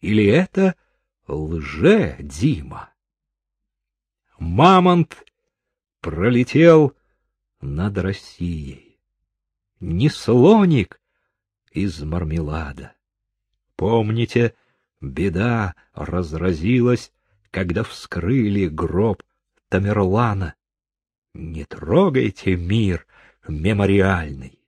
Или это лже-Дима? Мамонт пролетел над Россией. Не слоник из мармелада. Помните, беда разразилась, когда вскрыли гроб Тамерлана. Не трогайте мир мемориальный.